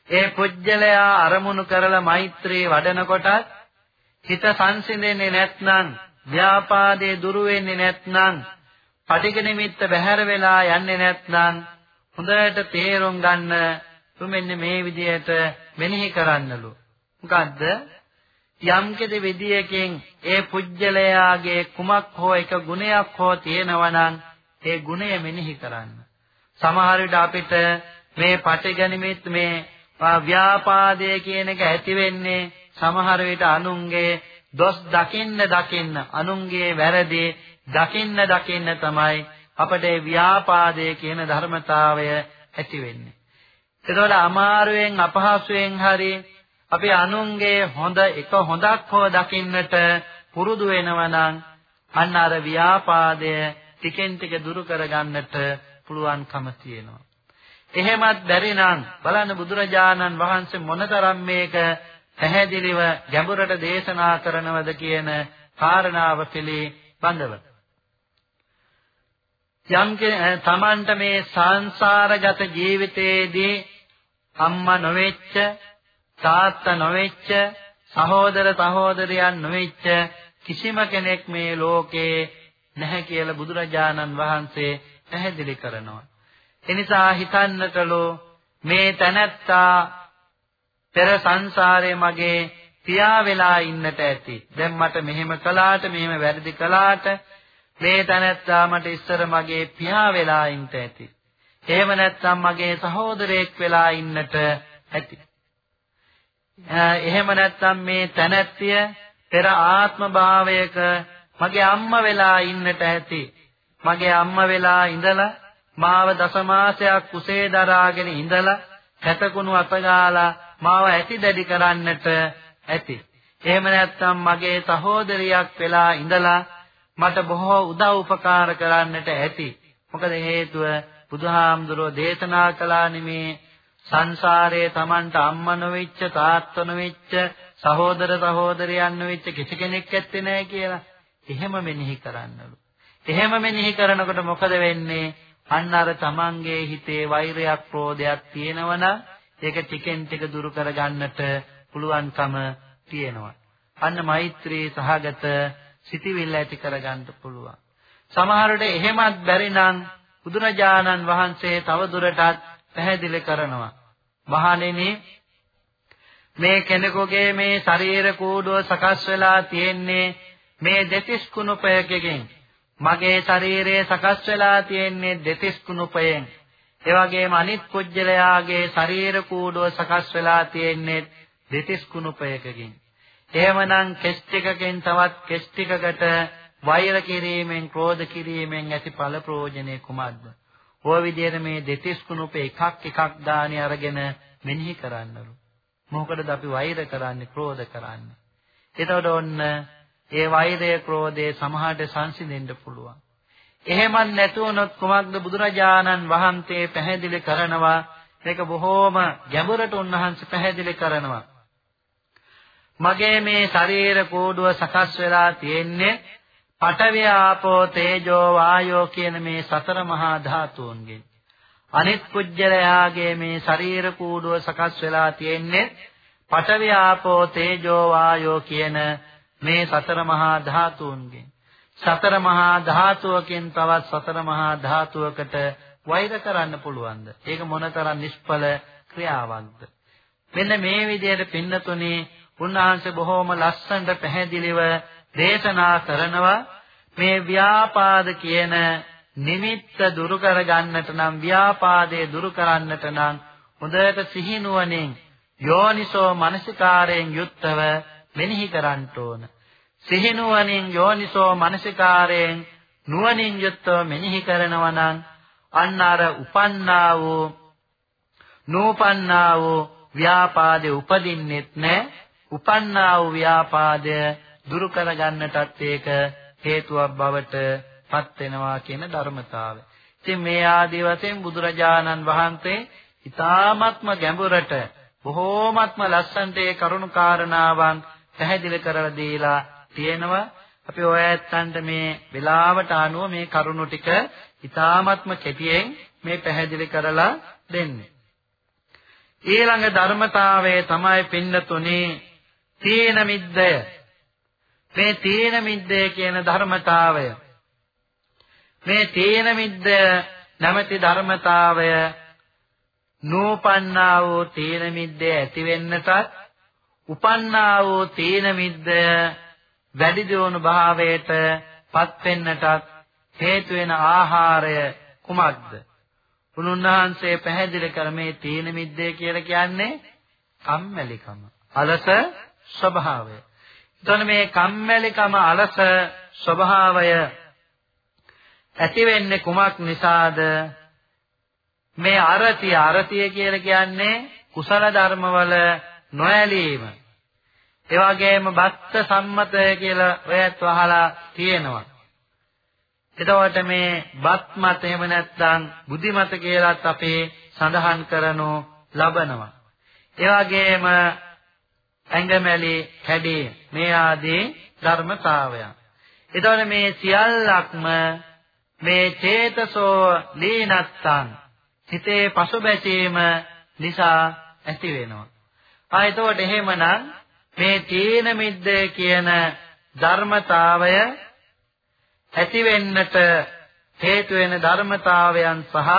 ඒ පුජ්‍යලයා අරමුණු කරලා මෛත්‍රී වඩනකොටත් හිත සංසිඳෙන්නේ නැත්නම් ව්‍යාපාදේ දුරු වෙන්නේ නැත්නම් පටිඝ නිමිත්ත බැහැර වෙලා යන්නේ නැත්නම් හොඳට තේරුම් ගන්න තුමෙන්න මේ විදිහට මෙනෙහි කරන්නලු. මොකද්ද? යම්කිසි විදියකින් ඒ පුජ්‍යලයාගේ කුමක් හෝ එක ගුණයක් හෝ තියෙනවා නම් ඒ ගුණය මෙනෙහි කරන්න. සමහර විට අපිට මේ පටිඝ නිමිත්ත මේ ව්‍යාපාදයේ කියන එක ඇති වෙන්නේ සමහර විට අනුන්ගේ දොස් දකින්න දකින්න අනුන්ගේ වැරදි දකින්න දකින්න තමයි අපට ව්‍යාපාදයේ කියන ධර්මතාවය ඇති වෙන්නේ. ඒතකොට අමාරුවෙන් අපහසුයෙන් හරි අපි අනුන්ගේ හොඳ එක හොඳක් හෝ දකින්නට පුරුදු වෙනවා නම් අන්න අර ව්‍යාපාදය ටිකෙන් ටික දුරු කරගන්නට පුළුවන්කම තියෙනවා. එහෙමත් බැරි නම් බලන්න බුදුරජාණන් වහන්සේ මොනතරම් මේක පැහැදිලිව ගැඹුරට දේශනා කරනවද කියන කාරණාව පිළිබඳව. යම් තමන්ට මේ සංසාරගත ජීවිතයේදී අම්මා නොවෙච්ච තාත්තා නොවෙච්ච සහෝදර සහෝදරයන් නොවෙච්ච කිසිම කෙනෙක් මේ ලෝකේ නැහැ කියලා බුදුරජාණන් වහන්සේ පැහැදිලි කරනවා. එනිසා හිතන්නටලෝ මේ තැනැත්තා පෙර සංසාරේ මගේ පියා වෙලා ඉන්නට ඇති. දැන් මට මෙහෙම කළාට මෙහෙම වැරදි කළාට මේ තැනැත්තා මට ඉස්සර මගේ පියා වෙලා ඉන්නට ඇති. එහෙම නැත්නම් මගේ සහෝදරයෙක් වෙලා ඉන්නට ඇති. එහෙම නැත්නම් මේ තැනැත්තිය පෙර ආත්ම භාවයක මගේ අම්මා වෙලා ඉන්නට ඇති. මගේ අම්මා වෙලා ඉඳලා මාව දසමාසයක් කුසේ දරාගෙන ඉඳලා කැතකුණු අතගාලා මාව ඇති දැඩි කරන්නට ඇති. එහෙම නැත්නම් මගේ සහෝදරියක් වෙලා ඉඳලා මට බොහෝ උදව් උපකාර කරන්නට ඇති. මොකද හේතුව බුදුහාමුදුරෝ දේශනා කළා නෙමේ සංසාරයේ Tamanට අම්මා නොවෙච්ච තාත්තා නොවෙච්ච සහෝදර සහෝදරයන් නොවෙච්ච කිසි කෙනෙක් ඇත්තේ නැහැ කියලා. එහෙම මෙනෙහි කරන්නලු. එහෙම මෙනෙහි කරනකොට මොකද වෙන්නේ? අන්න අර Tamanගේ හිතේ වෛරයක්, ක්‍රෝධයක් තියෙනවනම් ඒක ටිකෙන් ටික දුරු කරගන්නට පුළුවන්කම තියෙනවා. අන්න මෛත්‍රී සහගත සිටිවිල්ල ඇති කරගන්න පුළුවන්. සමහර විට එහෙමත් බැරි නම් බුදුරජාණන් වහන්සේ තව දුරටත් පැහැදිලි කරනවා. මහණෙනි මේ කෙනෙකුගේ මේ ශරීර කූඩුව සකස් වෙලා තියෙන්නේ මේ දෙතිස් කුණුපයකකින්. මගේ ශරීරය සකස් වෙලා තියෙන්නේ දෙතිස් කුණුපයෙන්. ඒ වගේම අනිත් කුජලයාගේ ශරීර කූඩුව සකස් වෙලා තියෙන්නේ දෙතිස් කුණුපයකකින්. එහෙමනම් කෙස් ටිකකින් තවත් කෙස් ටිකකට වෛර කිරීමෙන් ක්‍රෝධ කිරීමෙන් ඇති ඵල ප්‍රයෝජනේ කුමක්ද? ඔය විදිහට මේ දෙතිස් කුණුප එකක් එකක් දානේ අරගෙන මෙනෙහි කරන්නලු. මොකටද අපි වෛර කරන්නේ, ක්‍රෝධ කරන්නේ? එතකොට ඔන්න ඒ වෛරය, ක්‍රෝධය සමහරට සංසිඳෙන්න පුළුවන්. එහෙමත් නැතුවනොත් කුමක්ද බුදුරජාණන් වහන්සේ පැහැදිලි කරනවා මේක බොහෝම ගැඹුරට උන්වහන්සේ පැහැදිලි කරනවා. මගේ මේ ශරීර කෝඩුව සකස් වෙලා තියෙන්නේ පඨවි ආපෝ තේජෝ වායෝ කියන මේ සතර මහා ධාතුන්ගෙන්. අනිත් කුජලයාගේ මේ ශරීර කූඩුව සකස් වෙලා තියෙන්නේ පඨවි ආපෝ තේජෝ වායෝ කියන මේ සතර මහා ධාතුන්ගෙන්. සතර මහා ධාතුවකින් තවත් සතර මහා ධාතුවකට වෛර කරන්න පුළුවන්ද? ඒක මොනතරම් නිෂ්ඵල ක්‍රියාවක්ද? මෙන්න මේ විදිහට පින්නතුනේ උන්වහන්සේ බොහෝම ලස්සනට පැහැදිලිව දේශනා කරනවා මේ ව්‍යාපාද කියන නිමිත්ත දුරු කර ගන්නට නම් ව්‍යාපාදයේ දුරු කරන්නට නම් හොඳට සිහිනුවණින් යෝනිසෝ මනසිකාරයෙන් යුක්තව මෙනෙහි කරන්න ඕන. සිහිනුවණින් යෝනිසෝ මනසිකාරයෙන් නුවණින් යුක්තව මෙනෙහි කරනවා නම් අන්න අර උපන්නා වූ නූපන්නා වූ ව්‍යාපාදේ උපදින්නෙත් නැහැ. උපන්නා වූ ව්‍යාපාදය දුරු කර ගන්නටත් ඒක හේතුවක් බවට පත් වෙනවා කියන ධර්මතාවය. ඉතින් මේ ආදී වශයෙන් බුදුරජාණන් වහන්සේ ඊ타ත්ම ගැඹුරට බොහෝමත්ම ලස්සනට ඒ කරුණු කාරණාවන් පැහැදිලි කරලා දීලා තියෙනවා. අපි ඔය ඇත්තන්ට මේ වෙලාවට අනුව මේ කරුණු ටික ඊ타ත්ම කෙටියෙන් මේ පැහැදිලි කරලා දෙන්නේ. ඊළඟ ධර්මතාවය තමයි පින්නතුනේ තීන මිද්දය. මේ තීන මිද්දය කියන ධර්මතාවය මේ තේන මිද්ද නැමැති ධර්මතාවය නූපන්නා වූ තේන මිද්ද ඇති වෙන්නටත් උපන්නා වූ තේන මිද්ද වැඩි දියුණු භාවයට පත් වෙන්නටත් හේතු වෙන ආහාරය කුමක්ද? උන්වහන්සේ පැහැදිලි කර මේ තීන මිද්දේ කියලා කියන්නේ කම්මැලිකම. අලස ස්වභාවය. එතකොට මේ කම්මැලිකම අලස ස්වභාවය ඇති වෙන්නේ කුමක් නිසාද? මේ අරතිය අරතිය කියලා කියන්නේ කුසල ධර්මවල නොඇලීම. ඒ වගේම බක්ත සම්මතය කියලා ඔයත් අහලා තියෙනවා. එතකොට මේ බත් මත එහෙම නැත්නම් බුද්ධි මත කියලාත් අපේ සඳහන් කරනු ලබනවා. ඒ වගේම ඇඟමැලි කැඩේ මේ ආදී ධර්මතාවයන්. එතකොට මේ සියල්ලක්ම මේ චේතසෝ ලීනත්තං හිතේ පසුබැසීම නිසා ඇති වෙනවා. ආ එතකොට එහෙමනම් මේ තීන මිද්ද කියන ධර්මතාවය ඇති වෙන්නට හේතු වෙන ධර්මතාවයන් සහ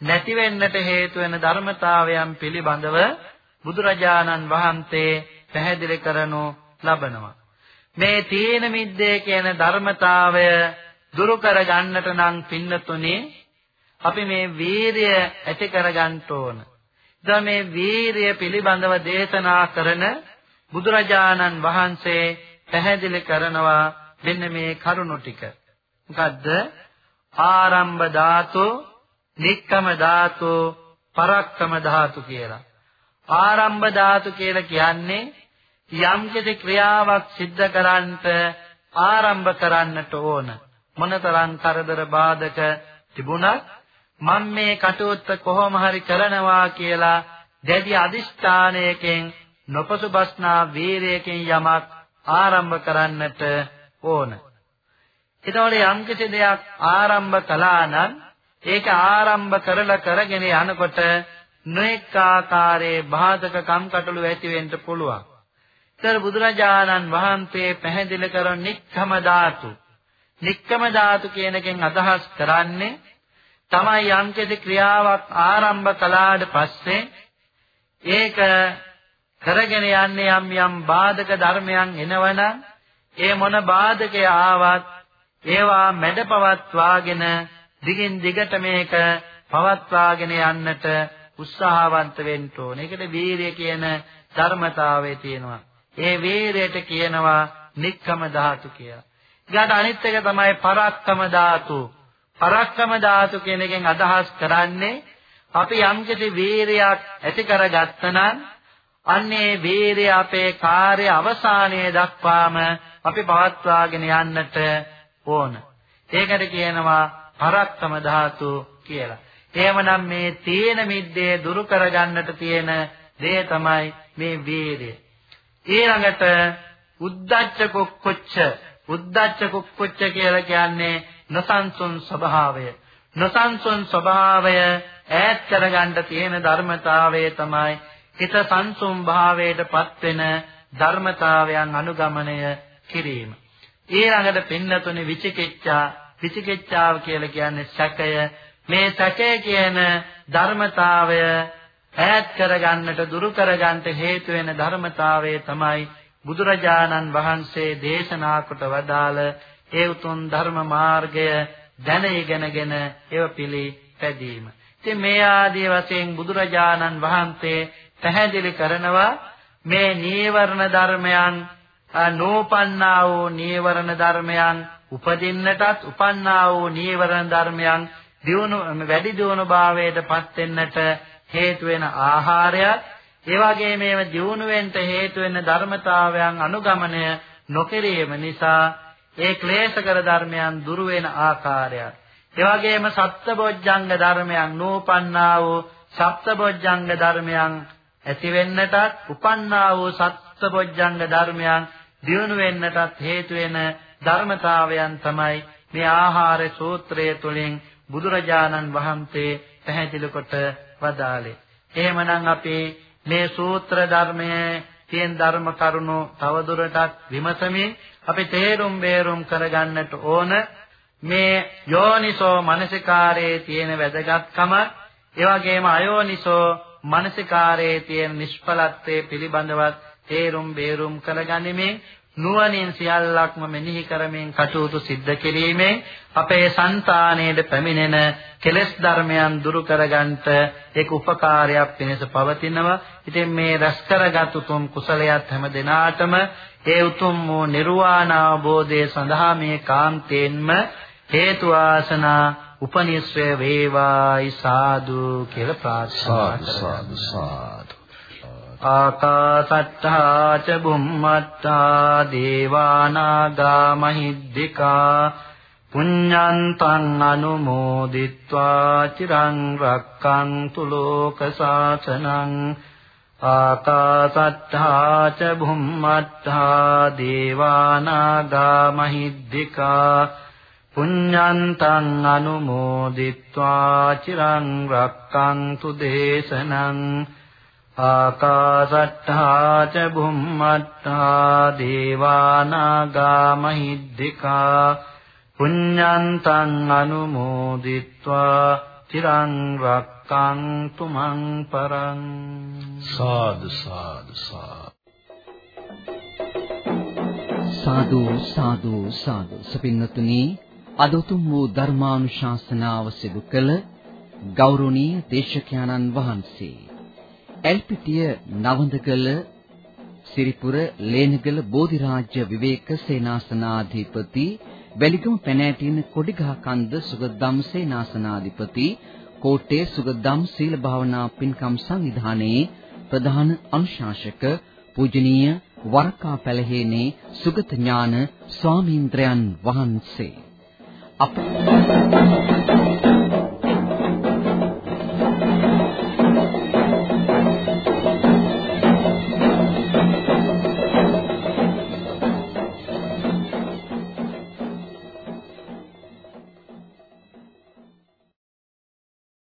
නැති වෙන්නට හේතු වෙන ධර්මතාවයන් පිළිබඳව බුදුරජාණන් වහන්සේ පැහැදිලි කරනු ලබනවා. මේ තීන මිද්දේ කියන ධර්මතාවය දුරු කර ගන්නට නම් පින්නතුනේ අපි මේ වීරිය ඇති කර ගන්න ඕන. දැන් මේ වීරිය පිළිබඳව දේශනා කරන බුදුරජාණන් වහන්සේ පැහැදිලි කරනවා මෙන්න මේ කරුණු ටික. මොකද්ද? ආරම්භ ධාතු, නික්කම ධාතු, පරක්කම ධාතු කියලා. ආරම්භ ධාතු කියලා කියන්නේ යම්කිසි ක්‍රියාවක් සිද්ධ කරන්නට ආරම්භ කරන්නට ඕන. මොනතරම් කරදර බාධක තිබුණත් මම මේ කටයුත්ත කොහොම හරි කරනවා කියලා දැඩි අදිෂ්ඨානයකින් නොපසුබස්නා වීරයකින් යමක් ආරම්භ කරන්නට ඕන. එතකොට යම්කිසි දෙයක් ආරම්භ කළා නම් ඒක ආරම්භ කරලා කරගෙන යනකොට නොඑක ආකාරයේ බාධක කම්කටොළු ඇති වෙන්න පුළුවන්. ඒතර බුදුරජාණන් වහන්සේ පැහැදිලි කරන නික්කම ධාතු නික්කම ධාතු කියන එකෙන් අදහස් කරන්නේ තමයි යම්කිසි ක්‍රියාවක් ආරම්භ කළාට පස්සේ ඒක කරගෙන යන්නේ යම් යම් බාධක ධර්මයන් එනවනම් ඒ මොන බාධකේ ආවත් ඒවා මැඩපවත්වාගෙන දිගින් දිගට මේක පවත්වාගෙන යන්නට උත්සාහවන්ත වෙන්න ඕන. ඒකට වීරිය කියන ධර්මතාවය තියෙනවා. ඒ වීරයට කියනවා නික්කම ධාතු කියලා. ඊට අනිත් එක තමයි පරක්කම ධාතු. පරක්කම ධාතු කියන එකෙන් අදහස් කරන්නේ අපි යම්කිසි වීරියක් ඇති කරගත්තනම් අන්නේ වීරිය අපේ කාර්ය අවසානයේ දක්වාම අපි පවත්වාගෙන යන්නට ඕන. ඒකට කියනවා පරක්කම ධාතු කියලා. එහෙමනම් මේ තීන මිද්දේ දුරු කරගන්නට තියෙන දේ තමයි මේ වීරිය. ඊළඟට උද්දච්ච කුක්කුච්ච උද්දච්ච කුක්කුච්ච කියලා කියන්නේ නොසන්සුන් ස්වභාවය. නොසන්සුන් ස්වභාවය ඈත් කරගන්න තියෙන ධර්මතාවය තමයි හිත සංසුම් භාවයටපත් වෙන ධර්මතාවයන් අනුගමනය කිරීම. ඊළඟට පින්නතුනේ විචිකිච්ඡා විචිකිච්ඡාව කියලා කියන්නේ සැකය. මේ සැකය කියන ධර්මතාවය ඈත් කරගන්නට දුරු කරගන්නට හේතු වෙන ධර්මතාවය තමයි බුදුරජාණන් වහන්සේ දේශනා කොට වදාළ ඒ උතුම් ධර්ම මාර්ගය දැන ඉගෙනගෙන ඒව පිළිපැදීම. ඉතින් මේ ආදී වශයෙන් බුදුරජාණන් වහන්සේ පැහැදිලි කරනවා මේ නීවරණ ධර්මයන් නෝපන්නා වූ නීවරණ ධර්මයන් උපදින්නටත් උපන්නා වූ නීවරණ ධර්මයන් දියුණු වැඩි දියුණු භාවයට පත් වෙන්නට හේතු වෙන ආහාරයත් ඒ වගේම මේව දියුණු වෙන්න හේතු වෙන ධර්මතාවයන් අනුගමනය නොකිරීම නිසා ඒ ක්ලේශකර ධර්මයන් දුරු වෙන ආකාරයත්. ඒ වගේම සත්බොජ්ජංග ධර්මයන් නූපන්නා වූ සත්බොජ්ජංග ධර්මයන් ඇති වෙන්නටත් උපන්නා වූ සත්බොජ්ජංග ධර්මයන් දියුණු වෙන්නටත් හේතු වෙන ධර්මතාවයන් තමයි මේ ආහාර සූත්‍රය තුළින් බුදුරජාණන් වහන්සේ පැහැදිලි කොට වදාළේ. එහෙමනම් අපි මේ සූත්‍ර ධර්මයේ තියෙන ධර්ම කරුණු තවදුරටත් විමසමින් අපි තේරුම් බේරුම් කරගන්නට ඕන මේ යෝනිසෝ මනසිකාරයේ තියෙන වැදගත්කම ඒ වගේම අයෝනිසෝ මනසිකාරයේ තියෙන නිෂ්ඵලත්වයේ පිළිබඳවත් තේරුම් බේරුම් කරගනිමින් නුවණින් සියල්ලක්ම මෙනෙහි කරමින් කටයුතු සිද්ධ කිරීමෙන් අපේ సంతානයේ පැමිණෙන කෙලෙස් ධර්මයන් දුරු කරගන්නට ඒක උපකාරයක් වෙනස පවතිනවා. ඉතින් මේ රැස් කරගත් උතුම් කුසලයක් හැම දිනාටම ඒ උතුම් වූ නිර්වාණ අවබෝධය සඳහා මේ කාන්තේන්ම හේතු ආසනා උපනිශ්‍රය වේවායි සාදු කියලා ප්‍රාර්ථනා කරනවා. ආකාසට්ඨා ච බුම්මට්ඨා දේවානාගා මහිද්దికා පුඤ්ඤන්තං අනුමෝදිත්වා චිරං රක්칸තු ලෝක සාසනං ආකාසට්ඨා ච බුම්මට්ඨා දේවානාගා මහිද්దికා පුඤ්ඤන්තං අනුමෝදිත්වා චිරං රක්칸තු දේශනං ආකාශට්ඨා ච බුම්මට්ඨා දේවානාගා මහිද්దికා පුඤ්ඤන්තං අනුමෝදිත්වා තිරං රක්칸තු මං පරං සාදු සාදු සාදු සාදු සාදු සපින්නතුනි අදතුම් වූ ධර්මානුශාසනාව සිදු කළ ගෞරවනීය දේශකයන්න් වහන්සේ ඇල්පිටිය නවඳගල සිරිපුර ලේනගල බෝධිරාජ්‍ය විවේක සේනාසනාධිපති වැලිගම පැනෑටින කොඩිගහ කන්ද සුගදම් සේනාසනාධිපති කෝට්ටේ සුගදම් සීල භාවනා පින්කම් සංවිධානයේ ප්‍රධාන අනුශාසක පූජනීය වරකා පැලහේනේ සුගත ඥාන ස්වාමීන්ද්‍රයන් වහන්සේ. අප